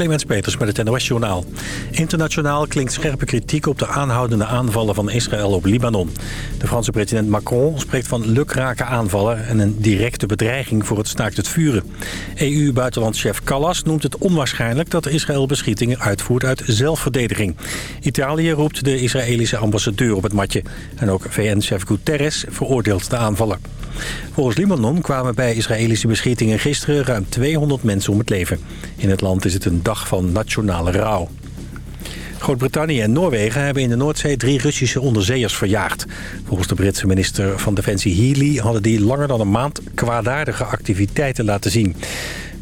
Clemens Peters met het NOS-journaal. Internationaal klinkt scherpe kritiek op de aanhoudende aanvallen van Israël op Libanon. De Franse president Macron spreekt van lukrake aanvallen... en een directe bedreiging voor het staakt het vuren. EU-buitenlandchef Callas noemt het onwaarschijnlijk... dat Israël beschietingen uitvoert uit zelfverdediging. Italië roept de Israëlische ambassadeur op het matje. En ook VN-chef Guterres veroordeelt de aanvallen. Volgens Libanon kwamen bij Israëlische beschietingen gisteren ruim 200 mensen om het leven. In het land is het een van nationale rouw. Groot-Brittannië en Noorwegen hebben in de Noordzee drie Russische onderzeeërs verjaagd. Volgens de Britse minister van Defensie Healy hadden die langer dan een maand kwaadaardige activiteiten laten zien.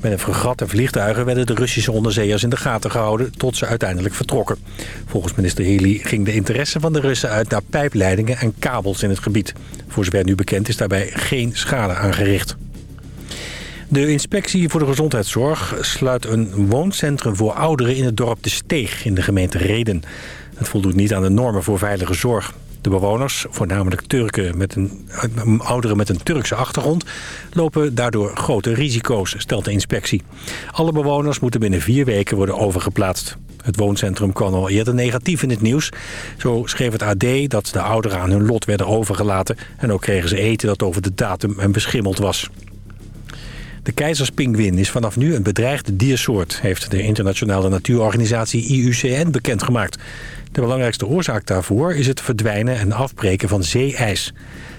Met een fregat en vliegtuigen werden de Russische onderzeeërs in de gaten gehouden tot ze uiteindelijk vertrokken. Volgens minister Healy ging de interesse van de Russen uit naar pijpleidingen en kabels in het gebied. Voor zover nu bekend is daarbij geen schade aangericht. De inspectie voor de gezondheidszorg sluit een wooncentrum voor ouderen in het dorp De Steeg in de gemeente Reden. Het voldoet niet aan de normen voor veilige zorg. De bewoners, voornamelijk Turken met een, ouderen met een Turkse achtergrond... lopen daardoor grote risico's, stelt de inspectie. Alle bewoners moeten binnen vier weken worden overgeplaatst. Het wooncentrum kwam al eerder negatief in het nieuws. Zo schreef het AD dat de ouderen aan hun lot werden overgelaten... en ook kregen ze eten dat over de datum en beschimmeld was. De keizerspinguïn is vanaf nu een bedreigde diersoort... heeft de internationale natuurorganisatie IUCN bekendgemaakt. De belangrijkste oorzaak daarvoor is het verdwijnen en afbreken van zeeijs.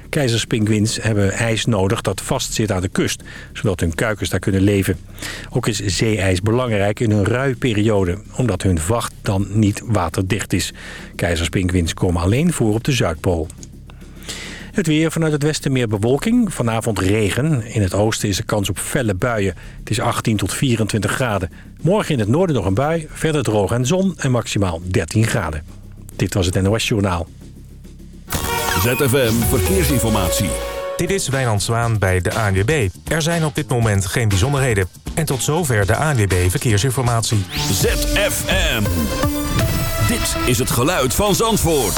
Keizerspinguïns hebben ijs nodig dat vastzit aan de kust... zodat hun kuikens daar kunnen leven. Ook is zeeijs belangrijk in hun ruiperiode... omdat hun vacht dan niet waterdicht is. Keizerspinguïns komen alleen voor op de Zuidpool. Het weer vanuit het westen meer bewolking. Vanavond regen. In het oosten is er kans op felle buien. Het is 18 tot 24 graden. Morgen in het noorden nog een bui. Verder droog en zon en maximaal 13 graden. Dit was het NOS Journaal. ZFM Verkeersinformatie. Dit is Wijnand Zwaan bij de ANWB. Er zijn op dit moment geen bijzonderheden. En tot zover de ANWB Verkeersinformatie. ZFM. Dit is het geluid van Zandvoort.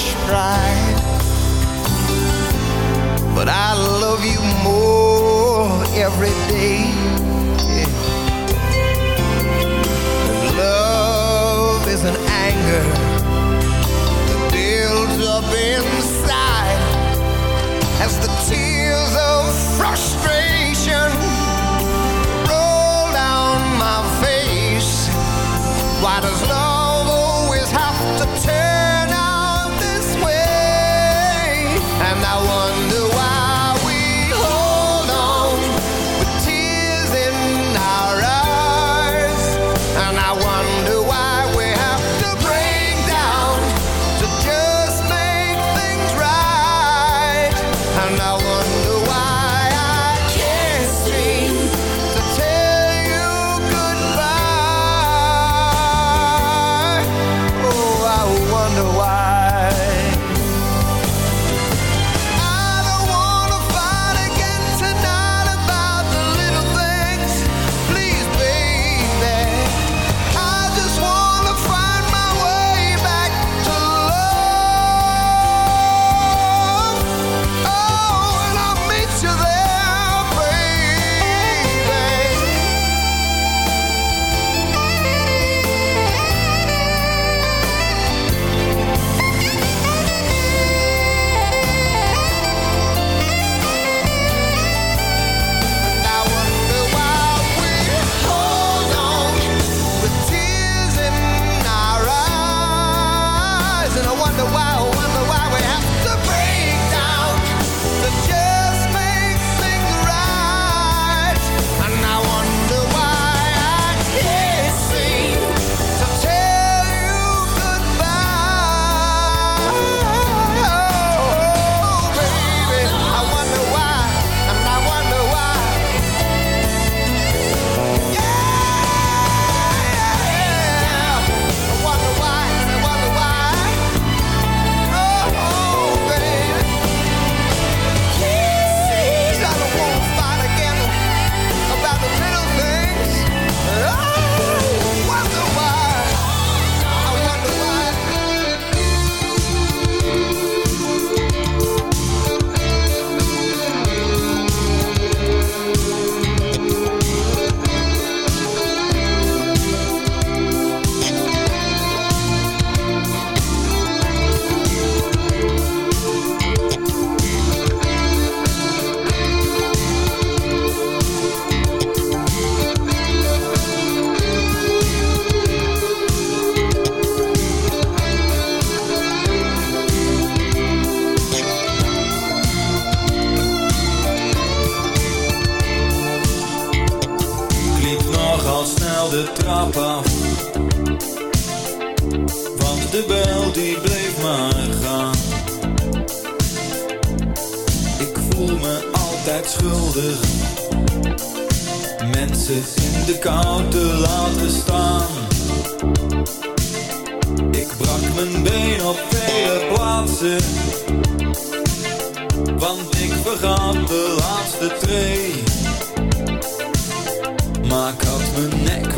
foolish pride. But I love you more every day.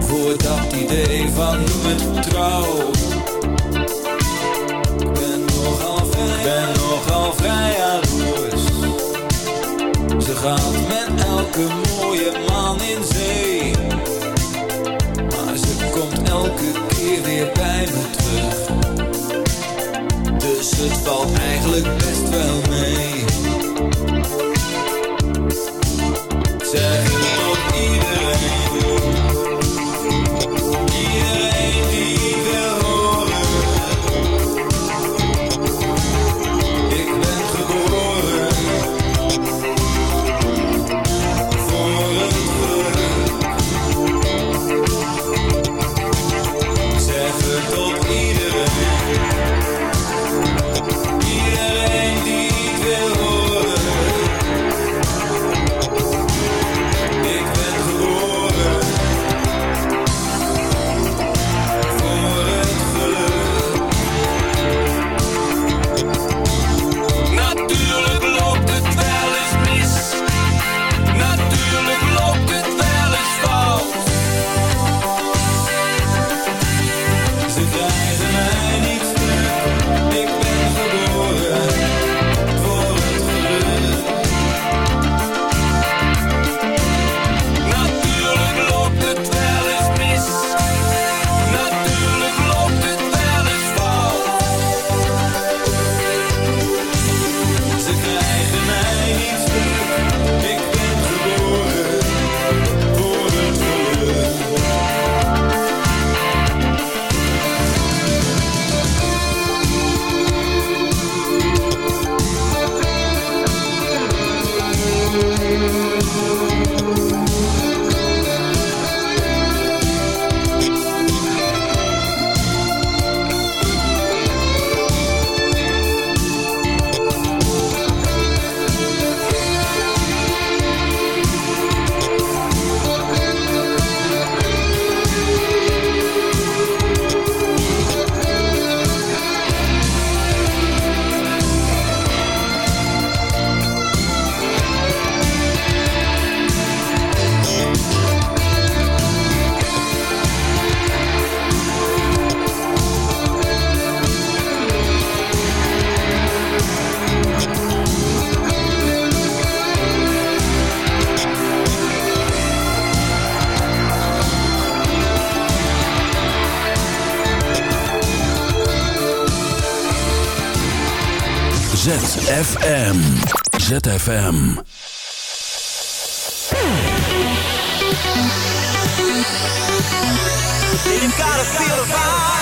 Voor dat idee van noem het trouw. Ik ben nogal vrij, ben nogal vrij. Ze gaat met elke mooie man in zee. Maar ze komt elke keer weer bij me terug. Dus het valt eigenlijk best wel mee. Oh. ZFM. ZFM. Feel the vibe.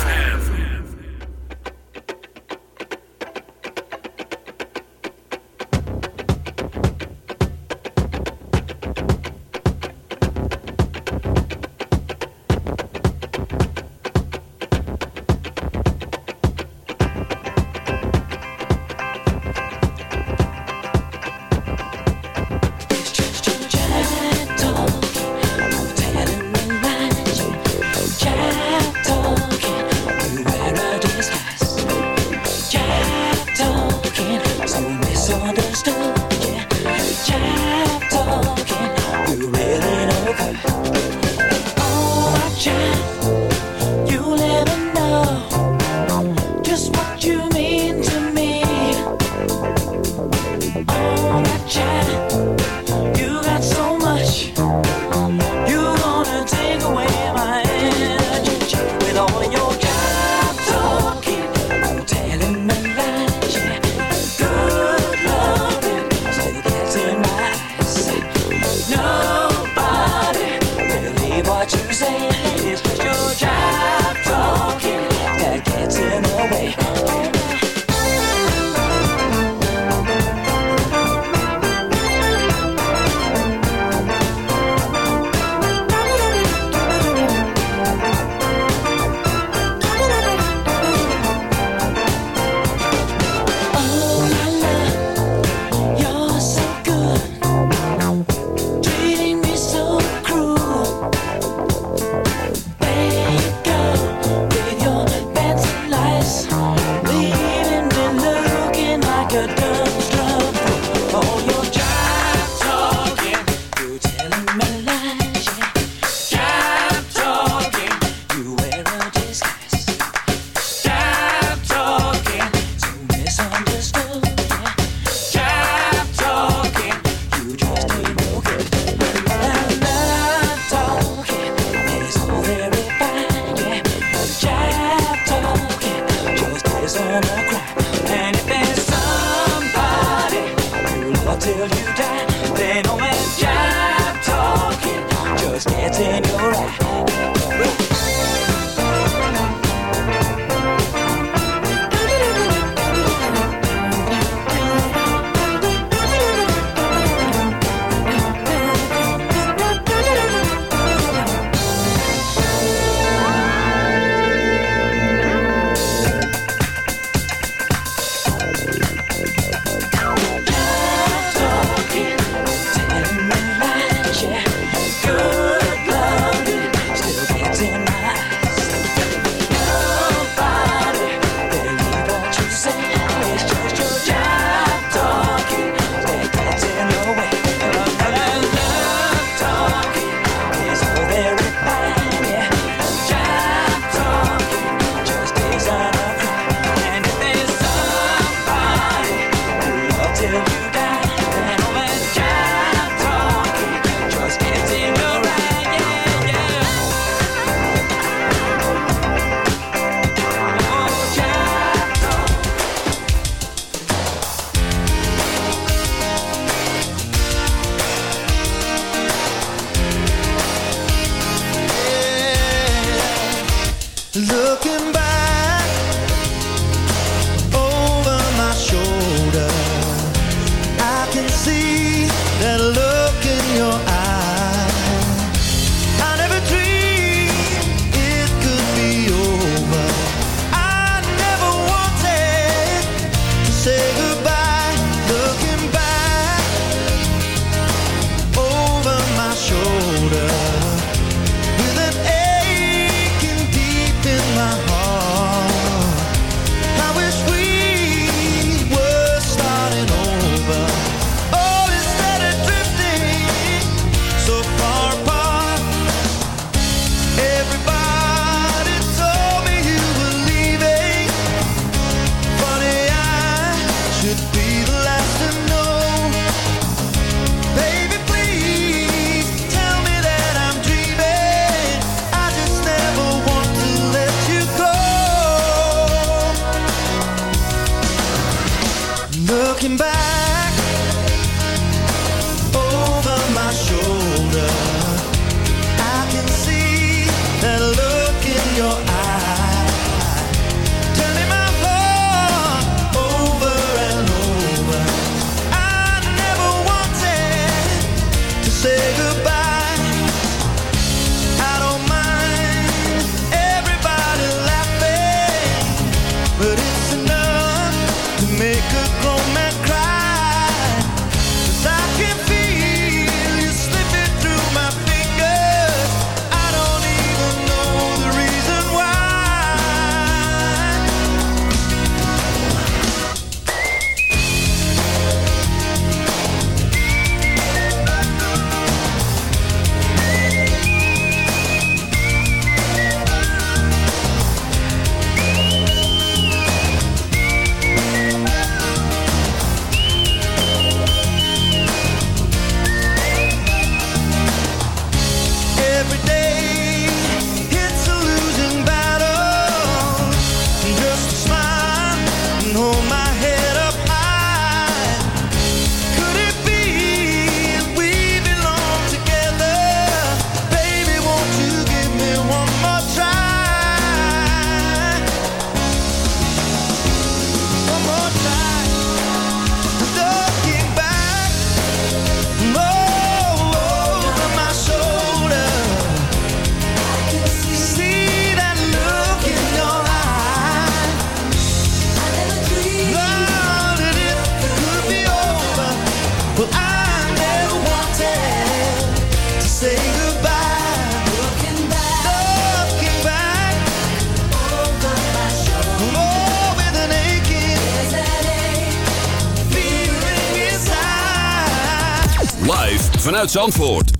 uit Zandvoort.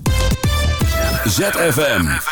ZFM.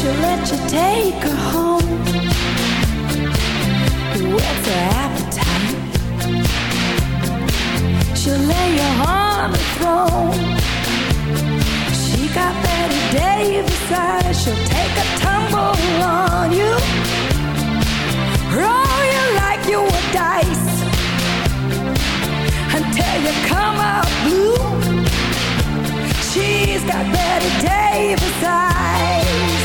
She'll let you take her home. Who has her appetite? She'll lay her home. On the throne. She got Bette Davis eyes. She'll take a tumble on you. Roll you like you were dice until you come out blue. She's got Bette Davis eyes.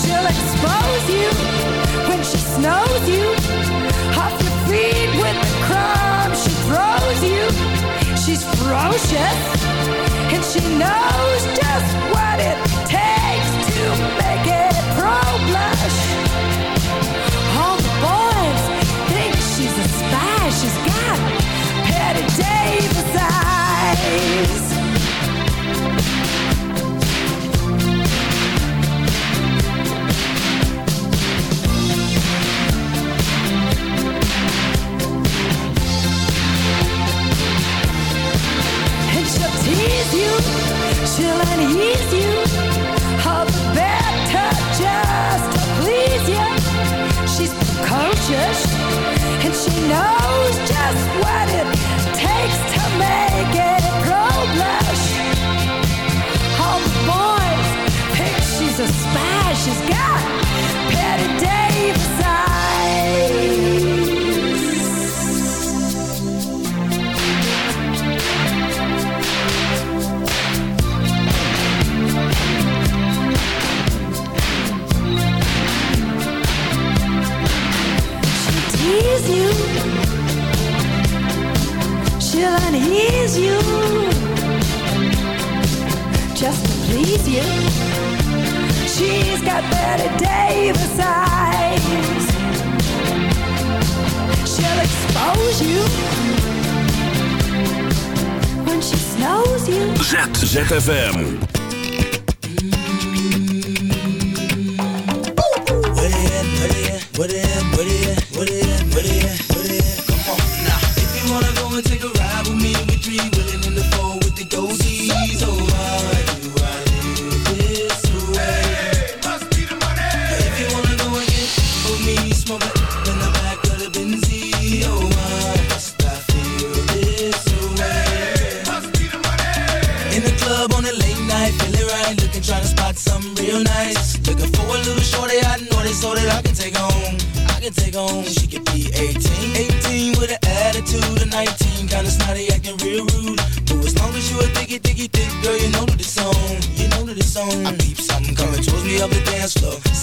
She'll expose you when she snows you. Off your feet with throws you. She's ferocious and she knows just what it takes to make it pro blush. All the boys think she's a spy. She's got Patty Davis eyes.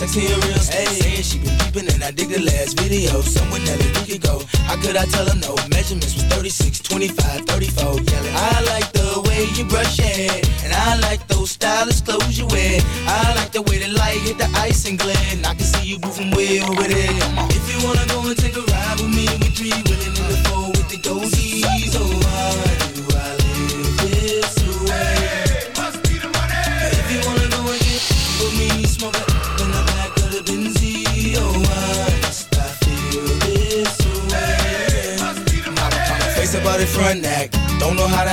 Sexy and real stuff. Hey, saying she been peeping and I dig the last video. Somewhere Nelly we could go. How could I tell her no? Measurements was 36, 25, 34. Yelling, I like the way you brush your hair, and I like those stylish clothes you wear. I like the way the light hit the ice and glint. I can see you moving way over there. If you wanna go and take a ride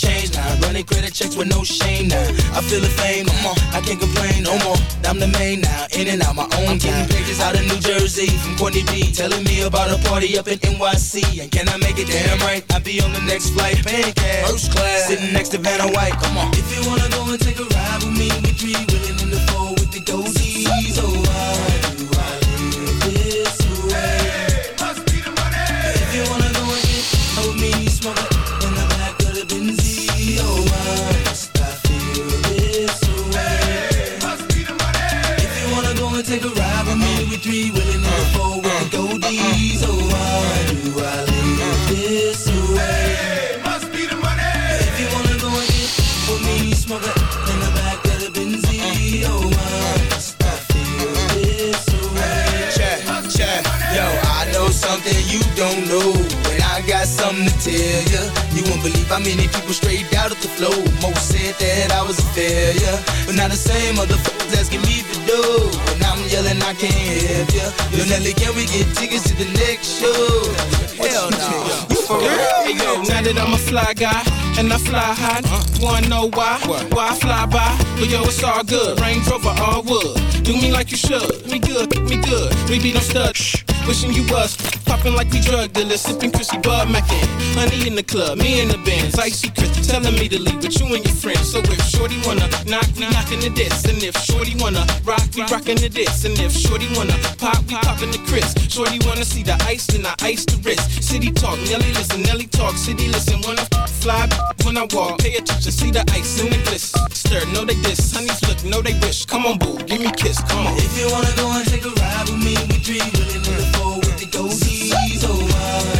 change now. Running credit checks with no shame now. I feel the fame, come on, I can't complain no more. I'm the main now, in and out my own game. Pages out of New Jersey from Courtney B, telling me about a party up in NYC. And can I make it damn right? I'll be on the next flight, paying cash, first class, sitting next to Vanna White. Come on, if you wanna go and take a ride with me, with me, willing in the four with me, smoke it in the back of the Benz. Oh, why I feel this way? Check, check. Yo, I know something you don't know. And I got something to tell ya. You won't believe how many people straight out of the flow. Most said that I was a failure. But now the same motherfuckers asking me for dough. And I'm yelling, I can't help ya. Yo, Nelly, can we get tickets to the next show? Hell no. You for real? Hey yo, now that I'm a fly guy and I fly high, wanna know why? Why I fly by? But yo, it's all good. Range Rover, all wood. Do me like you should. Me good, me good. We be no stud. Shh. Wishing you was popping like we drug dealers, sipping Chrissy Bud Mackin. Honey in the club, me in the Benz, icy Chris telling me to leave with you and your friends. So if Shorty wanna knock, we knockin' the diss, and if Shorty wanna rock, we rockin' the diss, and if Shorty wanna pop, we poppin' the Chris. Shorty wanna see the ice, then I ice the wrist. City talk, Nelly listen, Nelly talk, city listen. Wanna fly, when I walk, pay attention, see the ice in the bliss. Stir, know they diss, honeys look, know they wish. Come on, boo, give me kiss, come on. If you wanna go and take a ride with me, we willing in the four with the goatees. Oh, why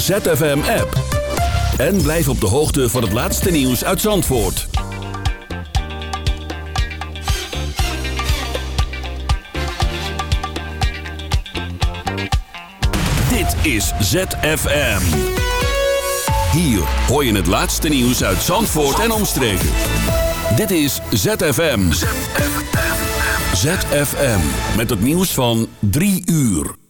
ZFM-app. En blijf op de hoogte van het laatste nieuws uit Zandvoort. Dit is ZFM. Hier hoor je het laatste nieuws uit Zandvoort en omstreken. Dit is ZFM. ZFM. ZFM. Met het nieuws van 3 uur.